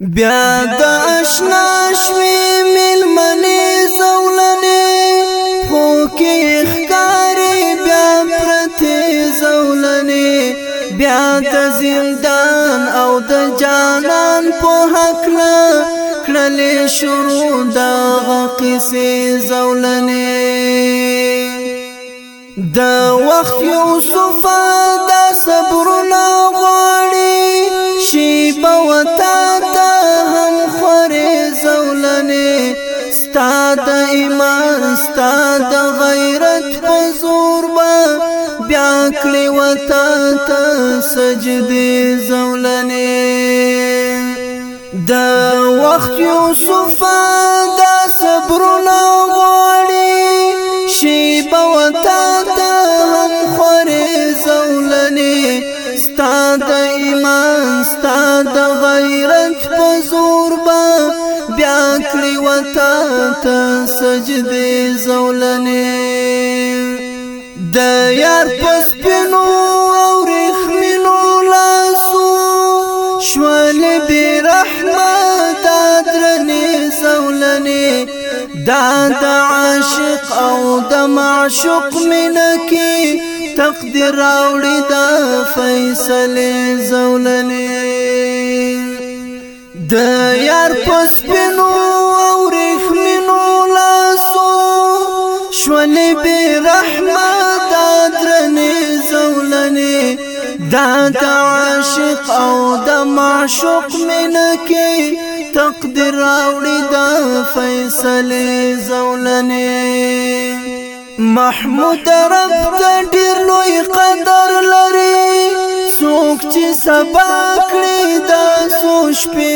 بیا د آشنا شوی ملمنې زولنې خو کې ښکارې بیا پرتې زولنې بیا د زندان او د جانان په حقله کړلې شروع د غقصې زولنې د وخت یوسفان ستا د ایمان ستا د غیرت په زور به بیا کړې وتا ته سجدي زولنې د وخت یوسف د صبر نه غوړي شی به وتا ته هم خورې زولنې ستا د تا ته سجدي زولني د یار پس پینو او رخمنو لاسو شوال بی رحمت درنی زولني دا د عاشق او د معشوق منکی تقدیر اوړي د فیصله زولني د یار پس پینو بی رحمت درنی زولنی دا د عاشق او د معشوق من کی تقدیر اوړي د فیصله زولنی محمود رب ډیر لوی قدر لري څوک چې سبا کړی دا سوچ په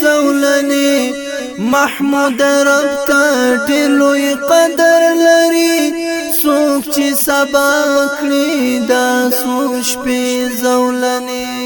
زولنی محمود رب ډیر لوی قدر لري چې سبا کړی دا سوش په زولنی